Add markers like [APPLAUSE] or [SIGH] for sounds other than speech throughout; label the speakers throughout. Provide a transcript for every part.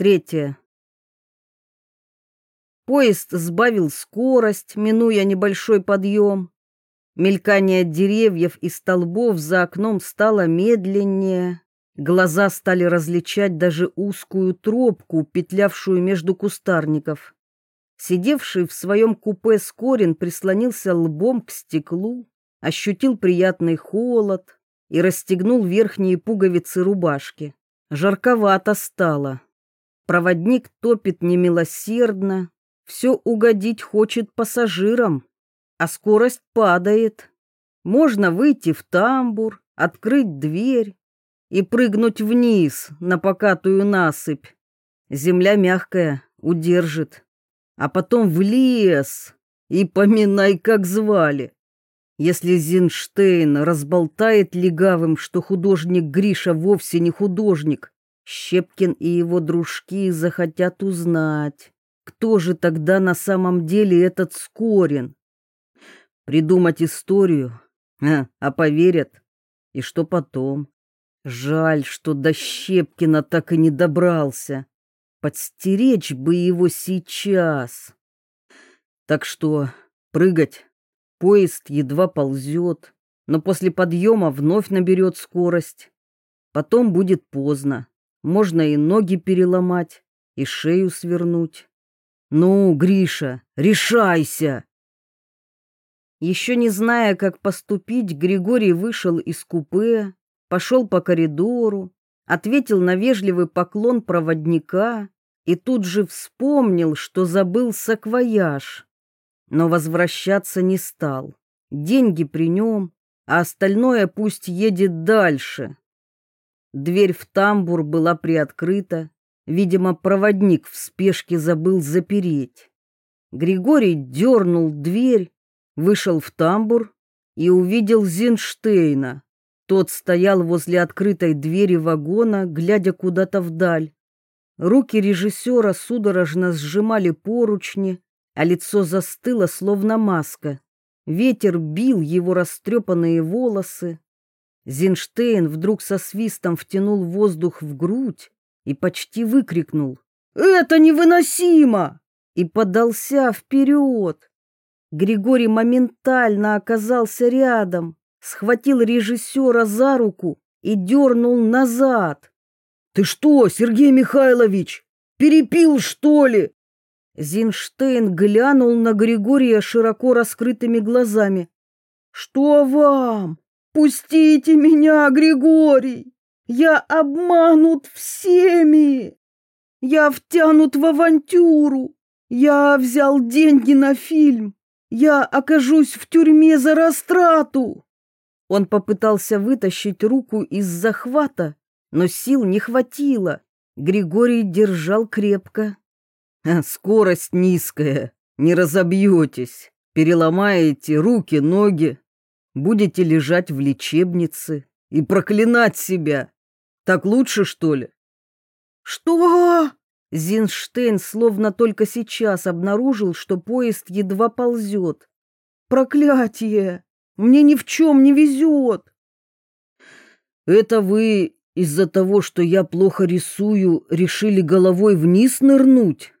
Speaker 1: Третье. Поезд сбавил скорость, минуя небольшой подъем. Мелькание деревьев и столбов за окном стало медленнее. Глаза стали различать даже узкую тропку, петлявшую между кустарников. Сидевший в своем купе Скорин прислонился лбом к стеклу, ощутил приятный холод и расстегнул верхние пуговицы рубашки. Жарковато стало. Проводник топит немилосердно, все угодить хочет пассажирам, а скорость падает. Можно выйти в тамбур, открыть дверь и прыгнуть вниз на покатую насыпь. Земля мягкая, удержит а потом в лес и поминай, как звали. Если Зинштейн разболтает легавым, что художник Гриша вовсе не художник, Щепкин и его дружки захотят узнать, кто же тогда на самом деле этот Скорин. Придумать историю, а, поверят. И что потом? Жаль, что до Щепкина так и не добрался. Подстеречь бы его сейчас. Так что прыгать. Поезд едва ползет, но после подъема вновь наберет скорость. Потом будет поздно. Можно и ноги переломать, и шею свернуть. Ну, Гриша, решайся! Еще не зная, как поступить, Григорий вышел из купе, пошел по коридору, ответил на вежливый поклон проводника и тут же вспомнил, что забыл саквояж. Но возвращаться не стал. Деньги при нем, а остальное пусть едет дальше. Дверь в тамбур была приоткрыта. Видимо, проводник в спешке забыл запереть. Григорий дернул дверь, вышел в тамбур и увидел Зинштейна. Тот стоял возле открытой двери вагона, глядя куда-то вдаль. Руки режиссера судорожно сжимали поручни, а лицо застыло, словно маска. Ветер бил его растрепанные волосы. Зинштейн вдруг со свистом втянул воздух в грудь и почти выкрикнул «Это невыносимо!» и подался вперед. Григорий моментально оказался рядом схватил режиссера за руку и дернул назад. «Ты что, Сергей Михайлович, перепил, что ли?» Зинштейн глянул на Григория широко раскрытыми глазами. «Что вам? Пустите меня, Григорий! Я обманут всеми! Я втянут в авантюру! Я взял деньги на фильм! Я окажусь в тюрьме за растрату!» Он попытался вытащить руку из захвата, но сил не хватило. Григорий держал крепко. «А, «Скорость низкая, не разобьетесь, переломаете руки, ноги, будете лежать в лечебнице и проклинать себя. Так лучше, что ли?» «Что?» Зинштейн словно только сейчас обнаружил, что поезд едва ползет. «Проклятие! Мне ни в чем не везет. Это вы из-за того, что я плохо рисую, решили головой вниз нырнуть?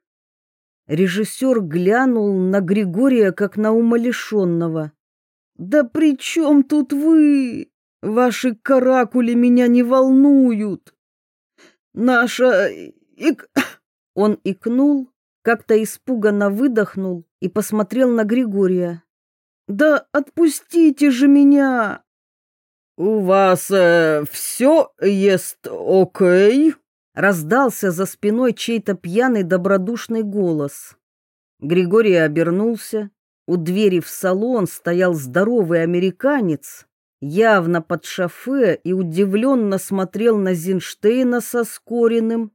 Speaker 1: Режиссер глянул на Григория, как на умалишенного. «Да при чем тут вы? Ваши каракули меня не волнуют. Наша... Ик...» Он икнул, как-то испуганно выдохнул и посмотрел на Григория. Да отпустите же меня! У вас э, все есть окей? Раздался за спиной чей-то пьяный добродушный голос. Григорий обернулся. У двери в салон стоял здоровый американец, явно под шофе и удивленно смотрел на Зинштейна со Скориным.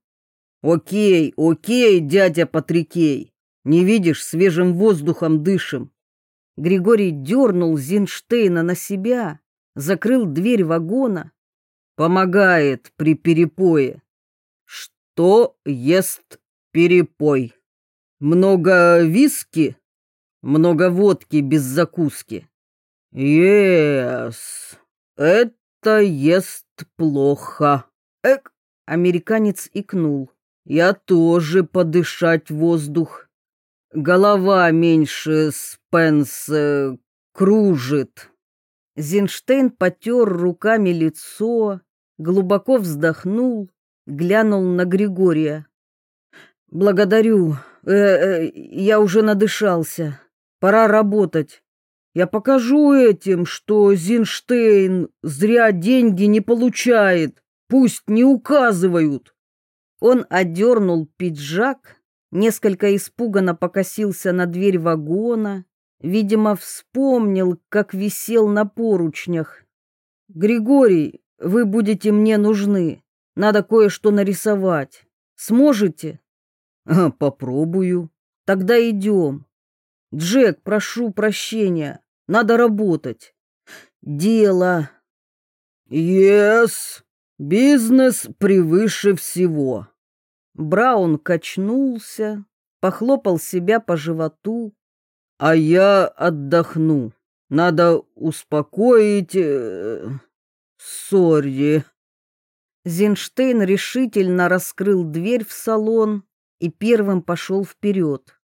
Speaker 1: «Окей, окей, дядя Патрикей, не видишь, свежим воздухом дышим. Григорий дернул Зинштейна на себя, закрыл дверь вагона. Помогает при перепое. Что ест перепой? Много виски? Много водки без закуски? Ес, это ест плохо. Эк, американец икнул. Я тоже подышать воздух. Голова меньше Спенс э, кружит. Зинштейн потер руками лицо, глубоко вздохнул, глянул на Григория. «Благодарю. Э -э, я уже надышался. Пора работать. Я покажу этим, что Зинштейн зря деньги не получает. Пусть не указывают». Он одернул пиджак, несколько испуганно покосился на дверь вагона, видимо, вспомнил, как висел на поручнях. «Григорий, вы будете мне нужны. Надо кое-что нарисовать. Сможете?» а, «Попробую. Тогда идем. Джек, прошу прощения. Надо работать. Дело. Yes. Бизнес превыше всего». Браун качнулся, похлопал себя по животу. «А я отдохну. Надо успокоить... Э, сори». Зинштейн решительно раскрыл дверь в салон и первым пошел вперед.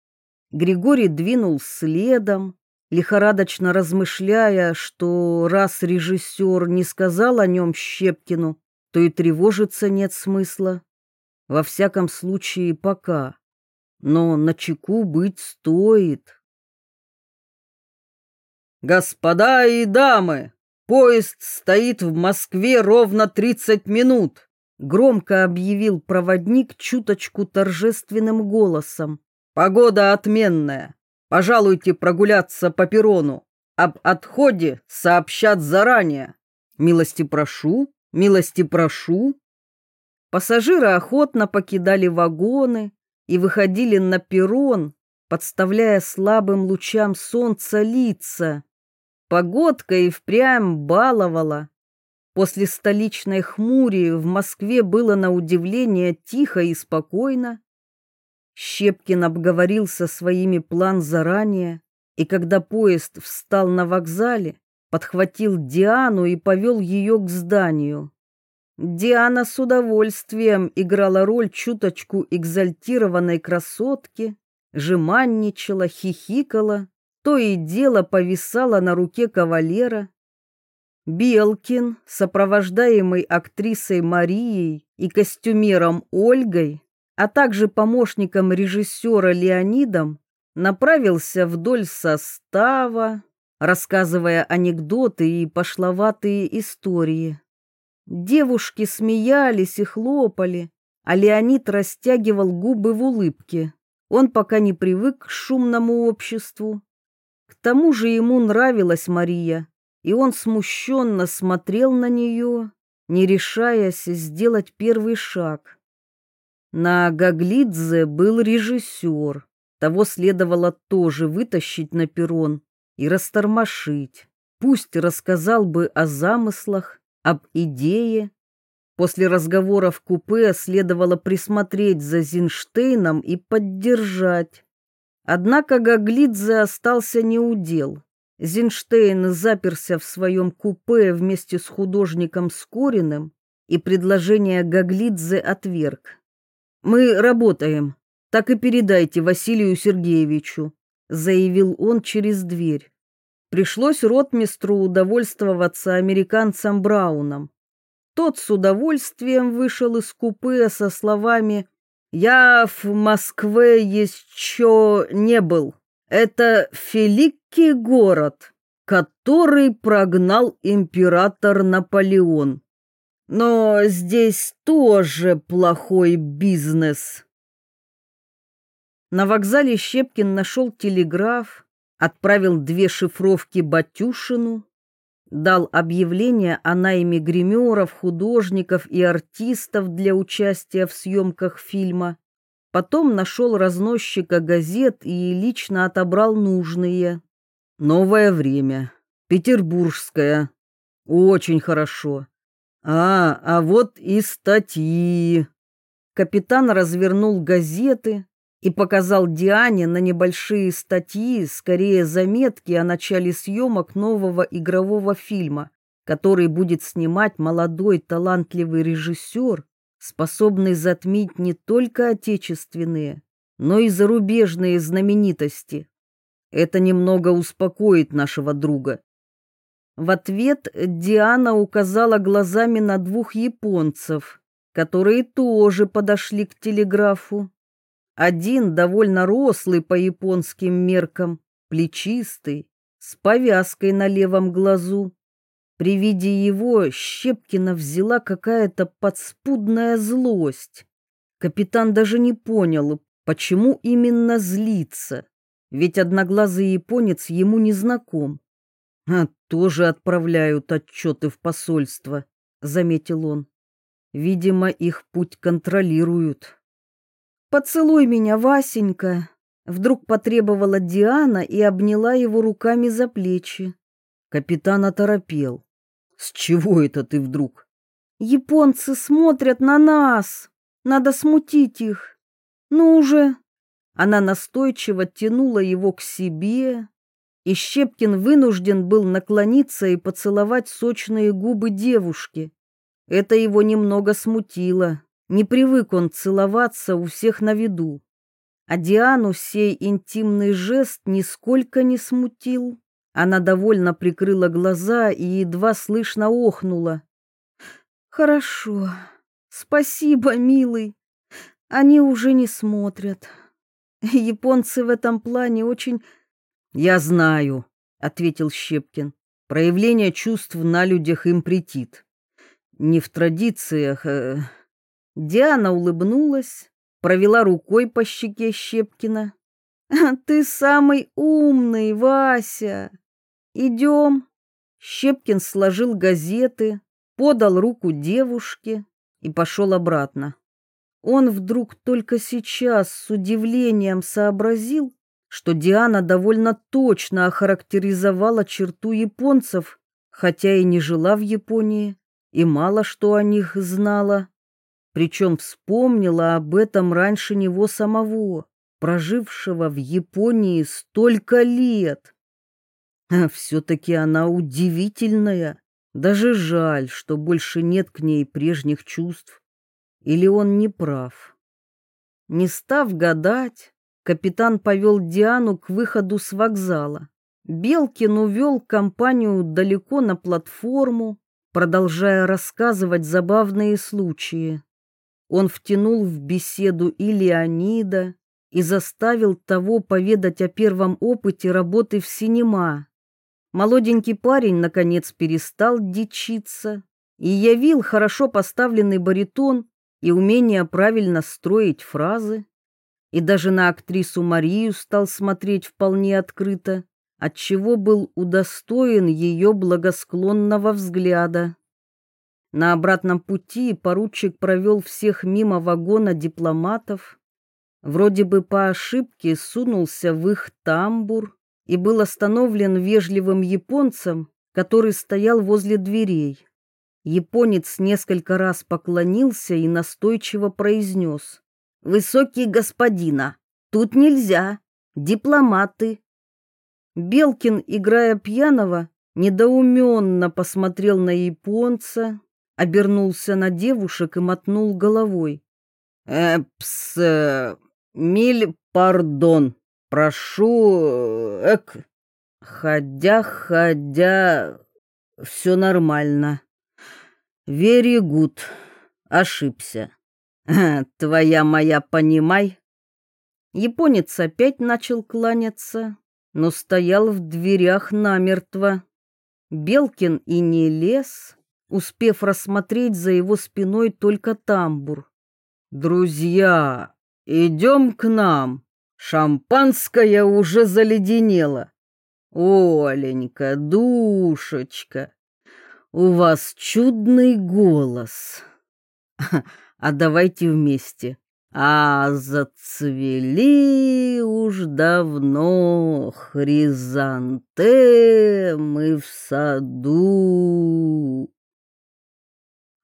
Speaker 1: Григорий двинул следом, лихорадочно размышляя, что раз режиссер не сказал о нем Щепкину, то и тревожиться нет смысла. Во всяком случае, пока. Но на чеку быть стоит. Господа и дамы, поезд стоит в Москве ровно 30 минут, громко объявил проводник чуточку торжественным голосом. Погода отменная. Пожалуйте прогуляться по перрону. Об отходе сообщат заранее. Милости прошу, милости прошу. Пассажиры охотно покидали вагоны и выходили на перрон, подставляя слабым лучам солнца лица. Погодка и впрямь баловала. После столичной хмури в Москве было на удивление тихо и спокойно. Щепкин обговорил со своими план заранее, и когда поезд встал на вокзале, подхватил Диану и повел ее к зданию. Диана с удовольствием играла роль чуточку экзальтированной красотки, жеманничала, хихикала, то и дело повисала на руке кавалера. Белкин, сопровождаемый актрисой Марией и костюмером Ольгой, а также помощником режиссера Леонидом, направился вдоль состава, рассказывая анекдоты и пошловатые истории. Девушки смеялись и хлопали, а Леонид растягивал губы в улыбке. Он пока не привык к шумному обществу. К тому же ему нравилась Мария, и он смущенно смотрел на нее, не решаясь сделать первый шаг. На Гаглидзе был режиссер, того следовало тоже вытащить на перрон и растормошить. Пусть рассказал бы о замыслах, об идее. После разговора в купе следовало присмотреть за Зинштейном и поддержать. Однако Гаглидзе остался неудел. Зинштейн заперся в своем купе вместе с художником Скориным, и предложение Гаглидзе отверг. «Мы работаем, так и передайте Василию Сергеевичу», заявил он через дверь. Пришлось ротмистру удовольствоваться американцем Брауном. Тот с удовольствием вышел из купе со словами «Я в Москве еще не был. Это великий город, который прогнал император Наполеон. Но здесь тоже плохой бизнес». На вокзале Щепкин нашел телеграф, отправил две шифровки Батюшину, дал объявление о найме гримеров, художников и артистов для участия в съемках фильма. Потом нашел разносчика газет и лично отобрал нужные. Новое время. Петербургское. Очень хорошо. А, а вот и статьи. Капитан развернул газеты, и показал Диане на небольшие статьи, скорее заметки о начале съемок нового игрового фильма, который будет снимать молодой талантливый режиссер, способный затмить не только отечественные, но и зарубежные знаменитости. Это немного успокоит нашего друга. В ответ Диана указала глазами на двух японцев, которые тоже подошли к телеграфу. Один довольно рослый по японским меркам, плечистый, с повязкой на левом глазу. При виде его Щепкина взяла какая-то подспудная злость. Капитан даже не понял, почему именно злится, ведь одноглазый японец ему не знаком. «А тоже отправляют отчеты в посольство», — заметил он. «Видимо, их путь контролируют». «Поцелуй меня, Васенька!» Вдруг потребовала Диана и обняла его руками за плечи. Капитан оторопел. «С чего это ты вдруг?» «Японцы смотрят на нас! Надо смутить их! Ну уже!» Она настойчиво тянула его к себе, и Щепкин вынужден был наклониться и поцеловать сочные губы девушки. Это его немного смутило. Не привык он целоваться у всех на виду. А Диану сей интимный жест нисколько не смутил. Она довольно прикрыла глаза и едва слышно охнула. «Хорошо. Спасибо, милый. Они уже не смотрят. Японцы в этом плане очень...» «Я знаю», — ответил Щепкин. «Проявление чувств на людях им претит. Не в традициях...» э, Диана улыбнулась, провела рукой по щеке Щепкина. «Ты самый умный, Вася! Идем!» Щепкин сложил газеты, подал руку девушке и пошел обратно. Он вдруг только сейчас с удивлением сообразил, что Диана довольно точно охарактеризовала черту японцев, хотя и не жила в Японии, и мало что о них знала причем вспомнила об этом раньше него самого, прожившего в Японии столько лет. А все-таки она удивительная, даже жаль, что больше нет к ней прежних чувств. Или он не прав. Не став гадать, капитан повел Диану к выходу с вокзала. Белкин увел компанию далеко на платформу, продолжая рассказывать забавные случаи. Он втянул в беседу и Леонида, и заставил того поведать о первом опыте работы в синема. Молоденький парень, наконец, перестал дичиться и явил хорошо поставленный баритон и умение правильно строить фразы. И даже на актрису Марию стал смотреть вполне открыто, отчего был удостоен ее благосклонного взгляда. На обратном пути поручик провел всех мимо вагона дипломатов, вроде бы по ошибке сунулся в их тамбур и был остановлен вежливым японцем, который стоял возле дверей. Японец несколько раз поклонился и настойчиво произнес. «Высокий господина, тут нельзя, дипломаты». Белкин, играя пьяного, недоуменно посмотрел на японца, обернулся на девушек и мотнул головой. «Эпс, э, миль пардон, прошу, эк, ходя, ходя, все нормально. Very good, ошибся. Твоя моя, понимай». Японец опять начал кланяться, но стоял в дверях намертво. Белкин и не лез, успев рассмотреть за его спиной только тамбур. «Друзья, идем к нам. Шампанское уже заледенело. Оленька, душечка, у вас чудный голос. А давайте вместе. А зацвели уж давно хризантемы в саду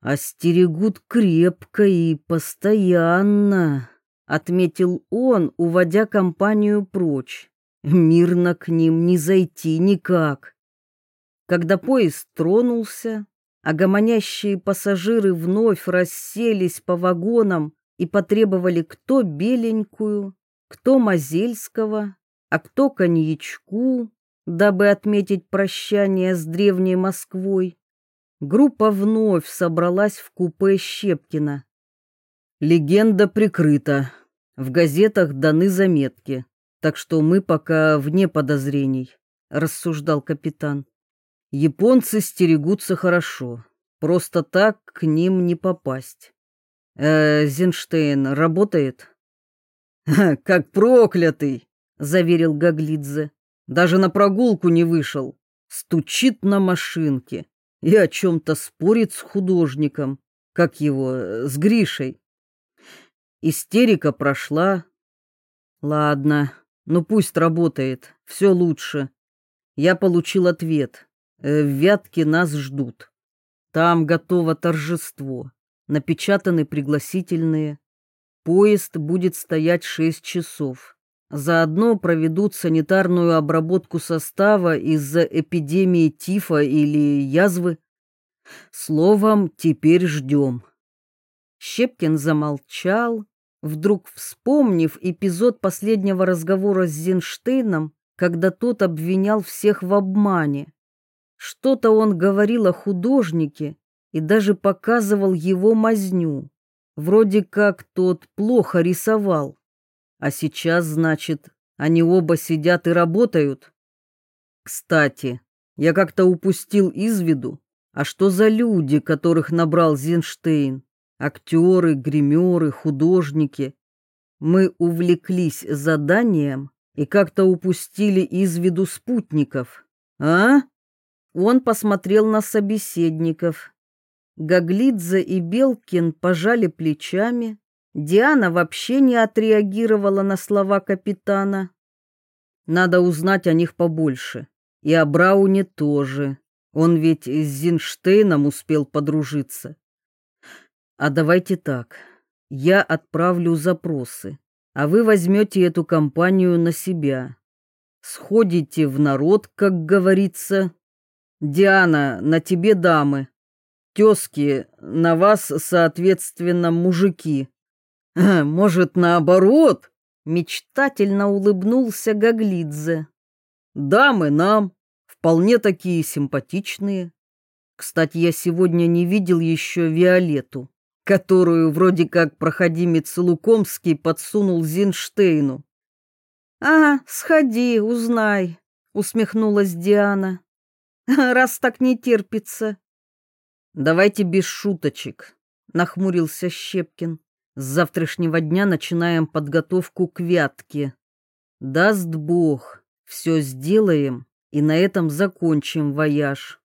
Speaker 1: остерегут крепко и постоянно, отметил он, уводя компанию прочь. Мирно к ним не зайти никак. Когда поезд тронулся, а гомонящие пассажиры вновь расселись по вагонам и потребовали кто беленькую, кто мазельского, а кто коньячку, дабы отметить прощание с древней Москвой. Группа вновь собралась в купе Щепкина. Легенда прикрыта. В газетах даны заметки, так что мы пока вне подозрений, рассуждал капитан. Японцы стерегутся хорошо. Просто так к ним не попасть. Э, Зинштейн работает? Как проклятый, заверил Гаглидзе. Даже на прогулку не вышел. Стучит на машинке и о чем-то спорит с художником. Как его, э, с Гришей. Истерика прошла. Ладно, ну пусть работает, все лучше. Я получил ответ. Э, в Вятке нас ждут. Там готово торжество. Напечатаны пригласительные. Поезд будет стоять шесть часов. Заодно проведут санитарную обработку состава из-за эпидемии тифа или язвы. Словом, теперь ждем. Щепкин замолчал, вдруг вспомнив эпизод последнего разговора с Зинштейном, когда тот обвинял всех в обмане. Что-то он говорил о художнике и даже показывал его мазню. Вроде как тот плохо рисовал. А сейчас, значит, они оба сидят и работают. Кстати, я как-то упустил из виду, а что за люди, которых набрал Зинштейн? Актеры, гримеры, художники. Мы увлеклись заданием и как-то упустили из виду спутников. А? Он посмотрел на собеседников. Гаглидзе и Белкин пожали плечами. Диана вообще не отреагировала на слова капитана. Надо узнать о них побольше. И о Брауне тоже. Он ведь с Зинштейном успел подружиться. А давайте так. Я отправлю запросы, а вы возьмете эту компанию на себя. Сходите в народ, как говорится, Диана, на тебе дамы. Тезки, на вас, соответственно, мужики. Может, наоборот? Мечтательно улыбнулся Гаглидзе. Дамы нам, вполне такие симпатичные. Кстати, я сегодня не видел еще Виолетту, которую вроде как проходимец Лукомский подсунул Зинштейну. «Ага, сходи, узнай», — усмехнулась Диана. [LAUGHS] раз так не терпится. Давайте без шуточек, нахмурился Щепкин. С завтрашнего дня начинаем подготовку к вятке. Даст Бог, все сделаем и на этом закончим вояж.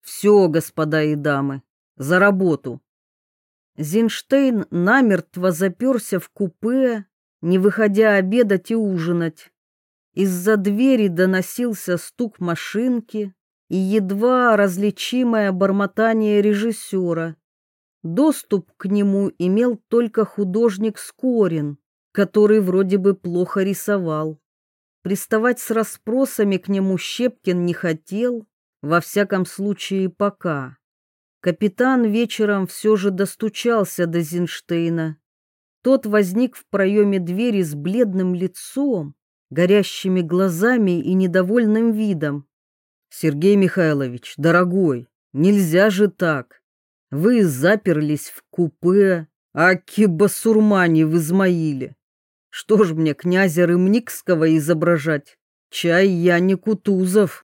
Speaker 1: Все, господа и дамы, за работу. Зинштейн намертво заперся в купе, не выходя обедать и ужинать. Из-за двери доносился стук машинки, и едва различимое бормотание режиссера. Доступ к нему имел только художник Скорин, который вроде бы плохо рисовал. Приставать с расспросами к нему Щепкин не хотел, во всяком случае пока. Капитан вечером все же достучался до Зинштейна. Тот возник в проеме двери с бледным лицом, горящими глазами и недовольным видом. Сергей Михайлович, дорогой, нельзя же так. Вы заперлись в купе, а кибасурмане в Измаиле. Что ж мне князя Рымникского изображать? Чай я не Кутузов.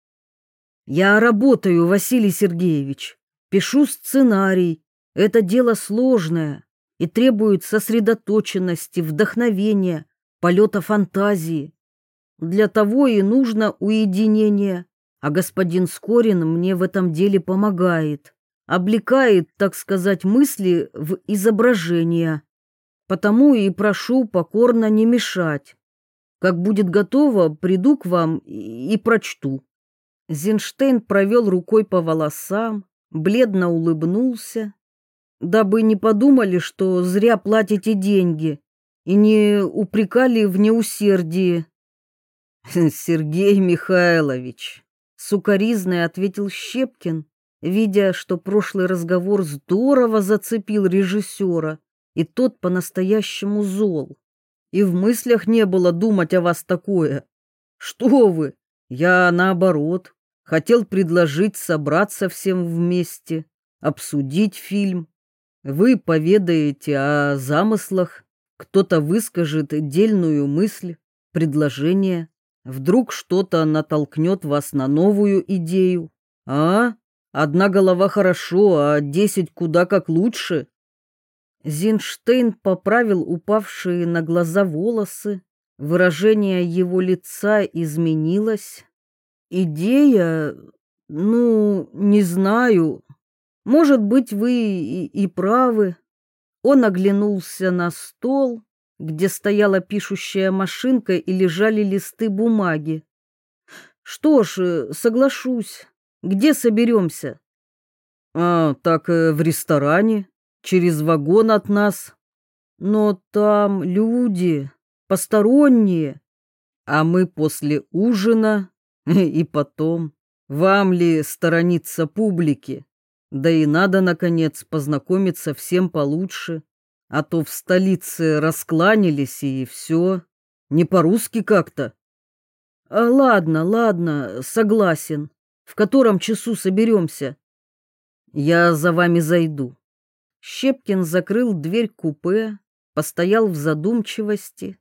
Speaker 1: Я работаю, Василий Сергеевич. Пишу сценарий. Это дело сложное и требует сосредоточенности, вдохновения, полета фантазии. Для того и нужно уединение а господин Скорин мне в этом деле помогает, облекает, так сказать, мысли в изображения. Потому и прошу покорно не мешать. Как будет готово, приду к вам и, и прочту. Зинштейн провел рукой по волосам, бледно улыбнулся, дабы не подумали, что зря платите деньги, и не упрекали в неусердии. Сергей Михайлович, Сукаризный ответил Щепкин видя, что прошлый разговор здорово зацепил режиссера, и тот по-настоящему зол. И в мыслях не было думать о вас такое. Что вы? Я, наоборот, хотел предложить собраться всем вместе, обсудить фильм. Вы поведаете о замыслах, кто-то выскажет дельную мысль, предложение. Вдруг что-то натолкнет вас на новую идею. А? Одна голова хорошо, а десять куда как лучше. Зинштейн поправил упавшие на глаза волосы. Выражение его лица изменилось. Идея, ну, не знаю. Может быть, вы и, и правы. Он оглянулся на стол, где стояла пишущая машинка и лежали листы бумаги. Что ж, соглашусь. Где соберемся? А, так э, в ресторане, через вагон от нас. Но там люди, посторонние. А мы после ужина [LAUGHS] и потом. Вам ли сторониться публики? Да и надо, наконец, познакомиться всем получше. А то в столице раскланялись и все. Не по-русски как-то. А, ладно, ладно, согласен. В котором часу соберемся? Я за вами зайду. Щепкин закрыл дверь купе, постоял в задумчивости.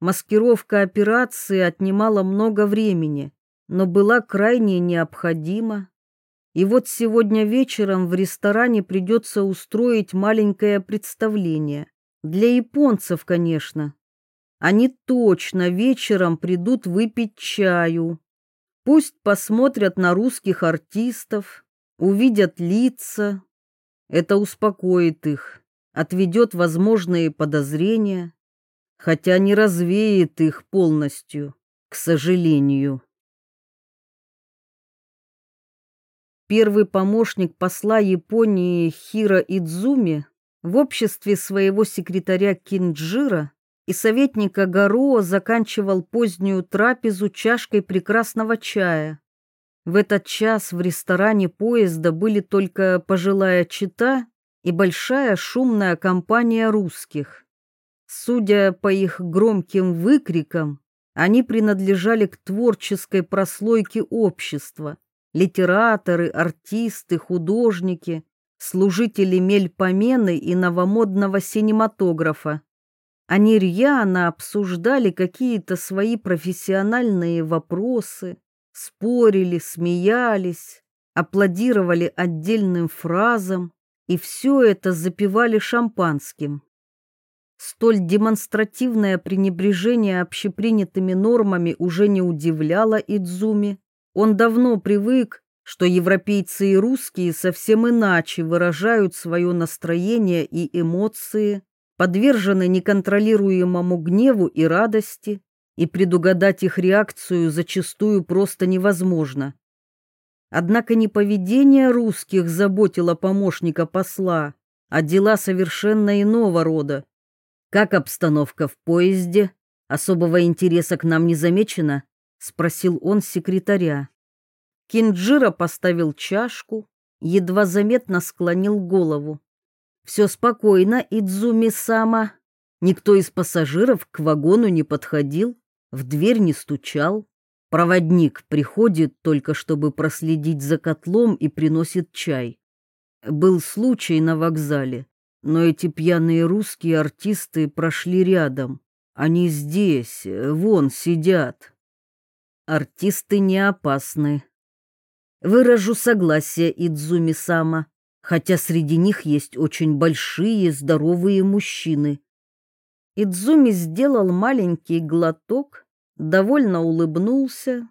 Speaker 1: Маскировка операции отнимала много времени, но была крайне необходима. И вот сегодня вечером в ресторане придется устроить маленькое представление. Для японцев, конечно. Они точно вечером придут выпить чаю. Пусть посмотрят на русских артистов, увидят лица. Это успокоит их, отведет возможные подозрения, хотя не развеет их полностью, к сожалению. Первый помощник посла Японии Хира Идзуми в обществе своего секретаря Кинджира и советника Гаро заканчивал позднюю трапезу чашкой прекрасного чая. В этот час в ресторане поезда были только пожилая чита и большая шумная компания русских. Судя по их громким выкрикам, они принадлежали к творческой прослойке общества. Литераторы, артисты, художники, служители мельпомены и новомодного синематографа. Они рьяно обсуждали какие-то свои профессиональные вопросы, спорили, смеялись, аплодировали отдельным фразам и все это запивали шампанским. Столь демонстративное пренебрежение общепринятыми нормами уже не удивляло Идзуми. Он давно привык, что европейцы и русские совсем иначе выражают свое настроение и эмоции подвержены неконтролируемому гневу и радости, и предугадать их реакцию зачастую просто невозможно. Однако не поведение русских заботило помощника посла, а дела совершенно иного рода. «Как обстановка в поезде? Особого интереса к нам не замечено?» — спросил он секретаря. Кинджира поставил чашку, едва заметно склонил голову. Все спокойно, Идзуми-сама. Никто из пассажиров к вагону не подходил, в дверь не стучал. Проводник приходит только чтобы проследить за котлом и приносит чай. Был случай на вокзале, но эти пьяные русские артисты прошли рядом. Они здесь, вон сидят. Артисты не опасны. Выражу согласие Идзуми-сама хотя среди них есть очень большие здоровые мужчины. Идзуми сделал маленький глоток, довольно улыбнулся.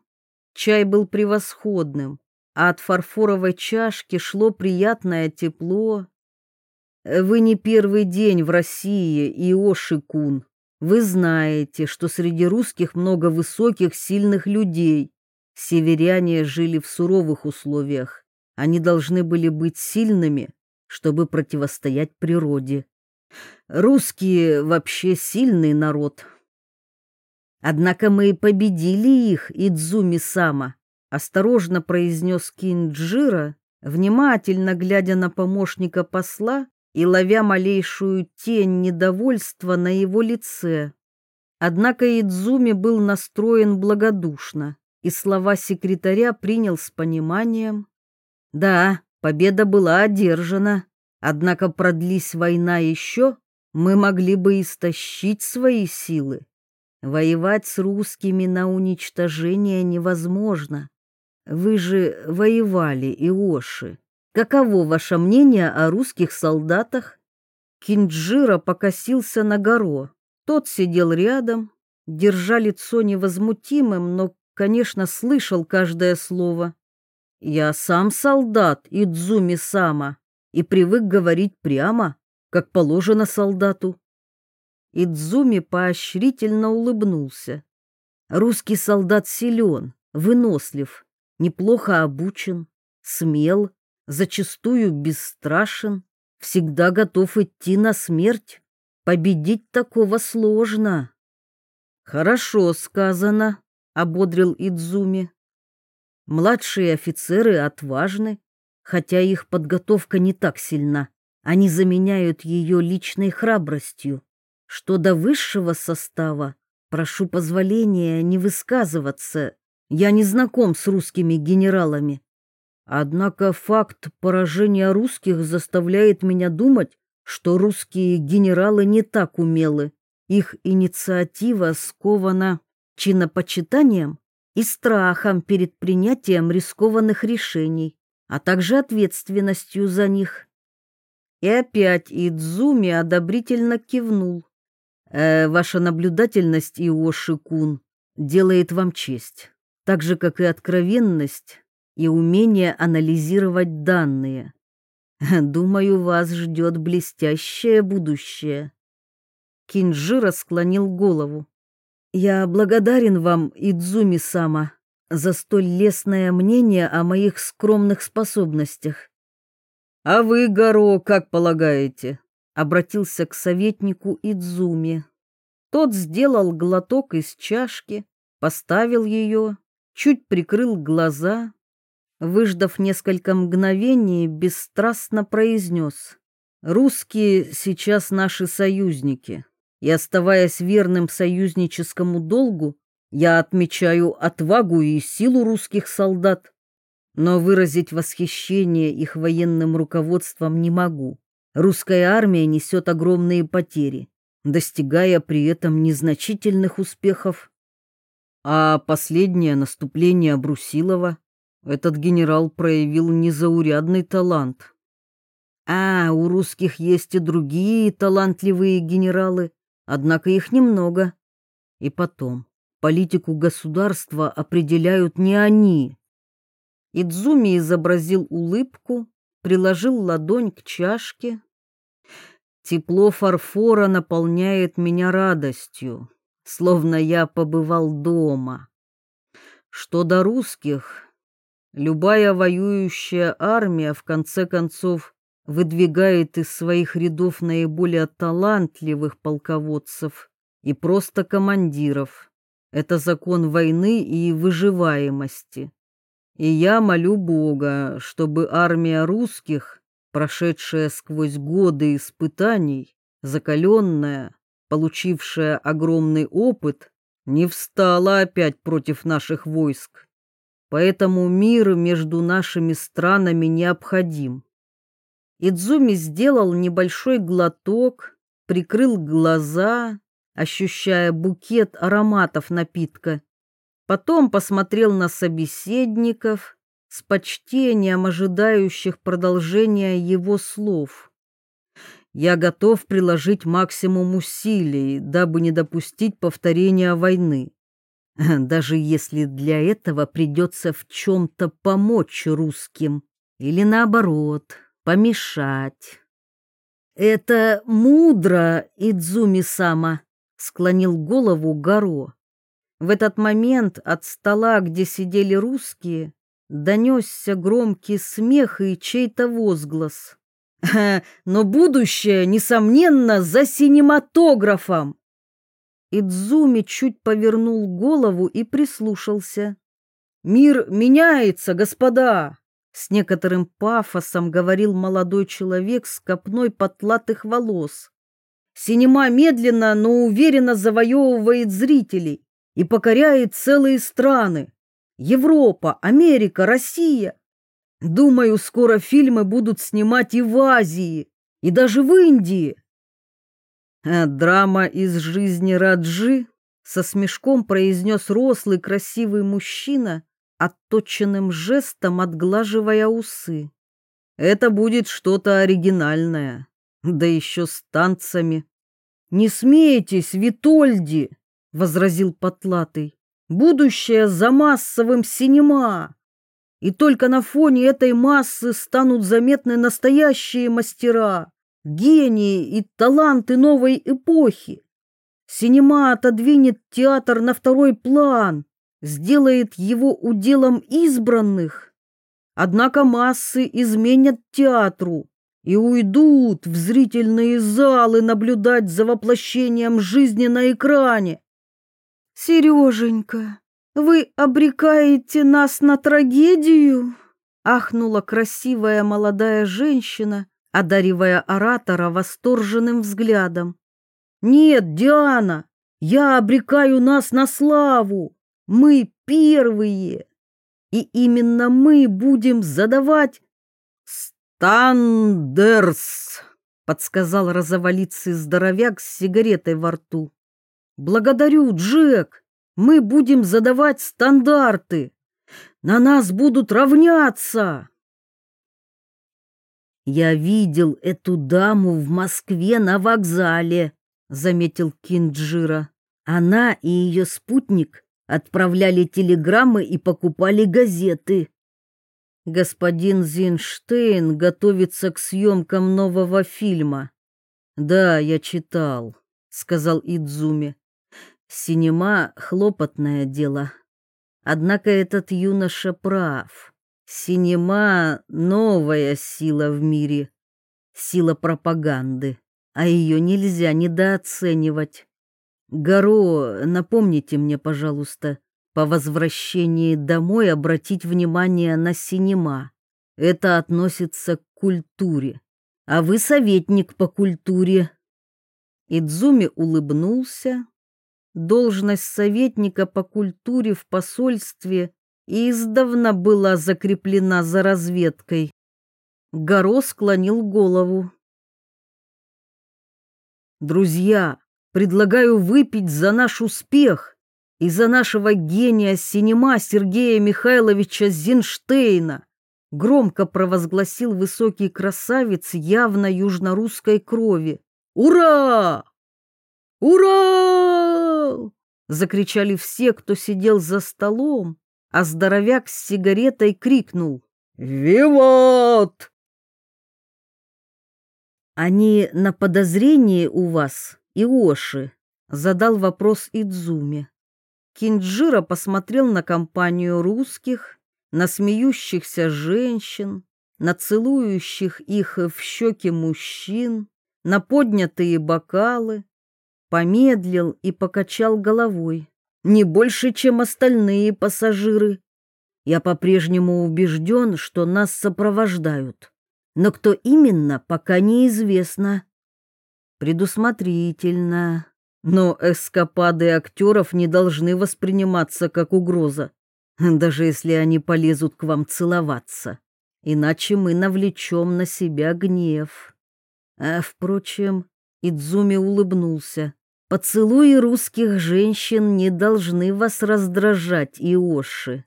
Speaker 1: Чай был превосходным, а от фарфоровой чашки шло приятное тепло. Вы не первый день в России, Иоши-кун. Вы знаете, что среди русских много высоких, сильных людей. Северяне жили в суровых условиях они должны были быть сильными, чтобы противостоять природе. Русские вообще сильный народ. Однако мы победили их, Идзуми-сама, осторожно произнес Кинджира, внимательно глядя на помощника посла и ловя малейшую тень недовольства на его лице. Однако Идзуми был настроен благодушно, и слова секретаря принял с пониманием. Да, победа была одержана, однако продлись война еще, мы могли бы истощить свои силы. Воевать с русскими на уничтожение невозможно. Вы же воевали, Иоши. Каково ваше мнение о русских солдатах? Кинджира покосился на горо. Тот сидел рядом, держа лицо невозмутимым, но, конечно, слышал каждое слово. Я сам солдат Идзуми Сама и привык говорить прямо, как положено солдату. Идзуми поощрительно улыбнулся. Русский солдат силен, вынослив, неплохо обучен, смел, зачастую бесстрашен, всегда готов идти на смерть. Победить такого сложно. Хорошо сказано, ободрил Идзуми. Младшие офицеры отважны, хотя их подготовка не так сильна. Они заменяют ее личной храбростью. Что до высшего состава, прошу позволения не высказываться. Я не знаком с русскими генералами. Однако факт поражения русских заставляет меня думать, что русские генералы не так умелы. Их инициатива скована чинопочитанием и страхом перед принятием рискованных решений, а также ответственностью за них. И опять Идзуми одобрительно кивнул. Э, ваша наблюдательность, Иоши-кун, делает вам честь, так же, как и откровенность и умение анализировать данные. [LAUGHS] Думаю, вас ждет блестящее будущее. Кинджира склонил голову. Я благодарен вам, Идзуми-сама, за столь лестное мнение о моих скромных способностях. А вы, Горо, как полагаете? Обратился к советнику Идзуми. Тот сделал глоток из чашки, поставил ее, чуть прикрыл глаза выждав несколько мгновений, бесстрастно произнес. «Русские сейчас наши союзники, и, оставаясь верным союзническому долгу, я отмечаю отвагу и силу русских солдат, но выразить восхищение их военным руководством не могу. Русская армия несет огромные потери, достигая при этом незначительных успехов. А последнее наступление Брусилова этот генерал проявил незаурядный талант. А, у русских есть и другие талантливые генералы, однако их немного. И потом, политику государства определяют не они. Идзуми изобразил улыбку, приложил ладонь к чашке. Тепло фарфора наполняет меня радостью, словно я побывал дома. Что до русских, Любая воюющая армия, в конце концов, выдвигает из своих рядов наиболее талантливых полководцев и просто командиров. Это закон войны и выживаемости. И я молю Бога, чтобы армия русских, прошедшая сквозь годы испытаний, закаленная, получившая огромный опыт, не встала опять против наших войск Поэтому мир между нашими странами необходим. Идзуми сделал небольшой глоток, прикрыл глаза, ощущая букет ароматов напитка. Потом посмотрел на собеседников с почтением ожидающих продолжения его слов. Я готов приложить максимум усилий, дабы не допустить повторения войны. [LAUGHS] даже если для этого придется в чем-то помочь русским или наоборот помешать. Это мудро, Идзуми-сама, склонил голову Гаро. В этот момент от стола, где сидели русские, донесся громкий смех и чей-то возглас. «Но будущее, несомненно, за синематографом!» Идзуми чуть повернул голову и прислушался. «Мир меняется, господа! С некоторым пафосом говорил молодой человек с копной потлатых волос. Синема медленно, но уверенно завоевывает зрителей и покоряет целые страны. Европа, Америка, Россия. Думаю, скоро фильмы будут снимать и в Азии, и даже в Индии. А драма из жизни Раджи со смешком произнес рослый красивый мужчина, отточенным жестом отглаживая усы. Это будет что-то оригинальное, да еще с танцами. «Не смейтесь, Витольди!» — возразил Потлатый. «Будущее за массовым синема!» И только на фоне этой массы станут заметны настоящие мастера, гении и таланты новой эпохи. Синема отодвинет театр на второй план, сделает его уделом избранных. Однако массы изменят театру и уйдут в зрительные залы наблюдать за воплощением жизни на экране. Сереженька, вы обрекаете нас на трагедию? Ахнула красивая молодая женщина, одаривая оратора восторженным взглядом. Нет, Диана, я обрекаю нас на славу. Мы первые. И именно мы будем задавать «Стандерс», — подсказал розоволицый здоровяк с сигаретой во рту. «Благодарю, Джек. Мы будем задавать стандарты. На нас будут равняться». «Я видел эту даму в Москве на вокзале», — заметил Кинджира. «Она и ее спутник отправляли телеграммы и покупали газеты». Господин Зинштейн готовится к съемкам нового фильма. Да, я читал, сказал Идзуми. Синема хлопотное дело. Однако этот юноша прав. Синема новая сила в мире, сила пропаганды, а ее нельзя недооценивать. Горо, напомните мне, пожалуйста, по возвращении домой обратить внимание на синема. Это относится к культуре. А вы советник по культуре. Идзуми улыбнулся. Должность советника по культуре в посольстве издавна была закреплена за разведкой. Горо склонил голову. Друзья, предлагаю выпить за наш успех из-за нашего гения синема Сергея Михайловича Зинштейна, громко провозгласил высокий красавец явно южнорусской крови. «Ура! Ура!» Закричали все, кто сидел за столом, а здоровяк с сигаретой крикнул «Виват!» «Они на подозрении у вас, Иоши?» Задал вопрос Идзуми. Кинджира посмотрел на компанию русских, на смеющихся женщин, на целующих их в щеки мужчин, на поднятые бокалы, помедлил и покачал головой. Не больше, чем остальные пассажиры. Я по-прежнему убежден, что нас сопровождают. Но кто именно, пока неизвестно. Предусмотрительно. Но эскапады актеров не должны восприниматься как угроза, даже если они полезут к вам целоваться. Иначе мы навлечем на себя гнев. А, впрочем, Идзуми улыбнулся. Поцелуи русских женщин не должны вас раздражать, Иоши.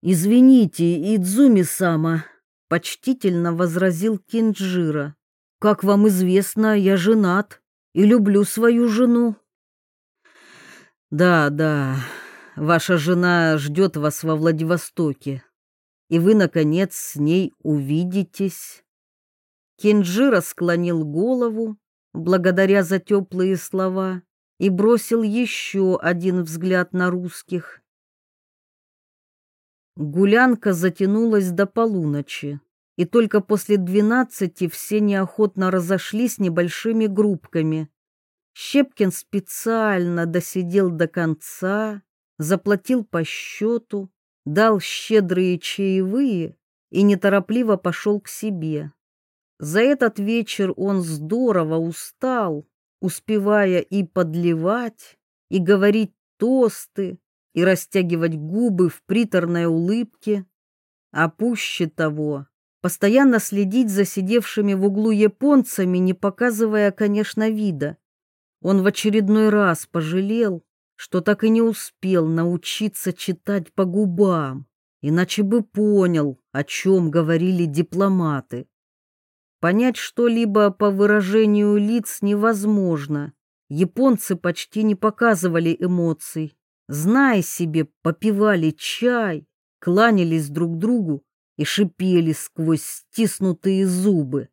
Speaker 1: Извините, Идзуми-сама, почтительно возразил Кинджира. Как вам известно, я женат и люблю свою жену. Да, да, ваша жена ждет вас во Владивостоке, и вы, наконец, с ней увидитесь. Кенджира склонил голову, благодаря за теплые слова, и бросил еще один взгляд на русских. Гулянка затянулась до полуночи и только после двенадцати все неохотно разошлись небольшими группками. Щепкин специально досидел до конца, заплатил по счету, дал щедрые чаевые и неторопливо пошел к себе. За этот вечер он здорово устал, успевая и подливать, и говорить тосты, и растягивать губы в приторной улыбке, а пуще того, постоянно следить за сидевшими в углу японцами, не показывая, конечно, вида. Он в очередной раз пожалел, что так и не успел научиться читать по губам, иначе бы понял, о чем говорили дипломаты. Понять что-либо по выражению лиц невозможно. Японцы почти не показывали эмоций. Зная себе, попивали чай, кланялись друг другу и шипели сквозь стиснутые зубы.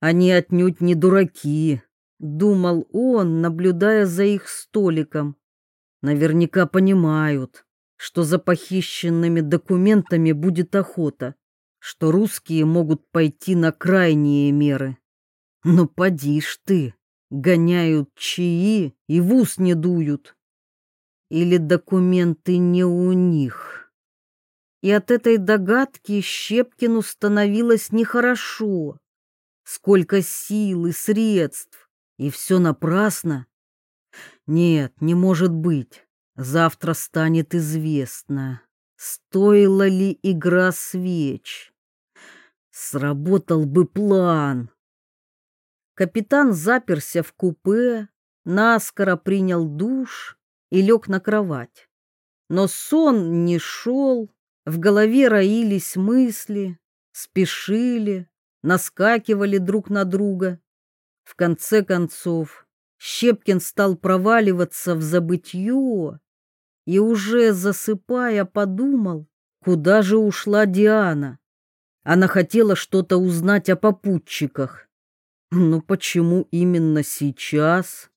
Speaker 1: Они отнюдь не дураки, думал он, наблюдая за их столиком. Наверняка понимают, что за похищенными документами будет охота, что русские могут пойти на крайние меры. Но поди ж ты, гоняют чаи и в ус не дуют. Или документы не у них. И от этой догадки Щепкину становилось нехорошо. Сколько сил и средств, и все напрасно. Нет, не может быть. Завтра станет известно, стоила ли игра свеч. Сработал бы план. Капитан заперся в купе, наскоро принял душ и лег на кровать. Но сон не шел, в голове роились мысли, спешили, наскакивали друг на друга. В конце концов, Щепкин стал проваливаться в забытье и уже засыпая подумал, куда же ушла Диана. Она хотела что-то узнать о попутчиках. Но почему именно сейчас?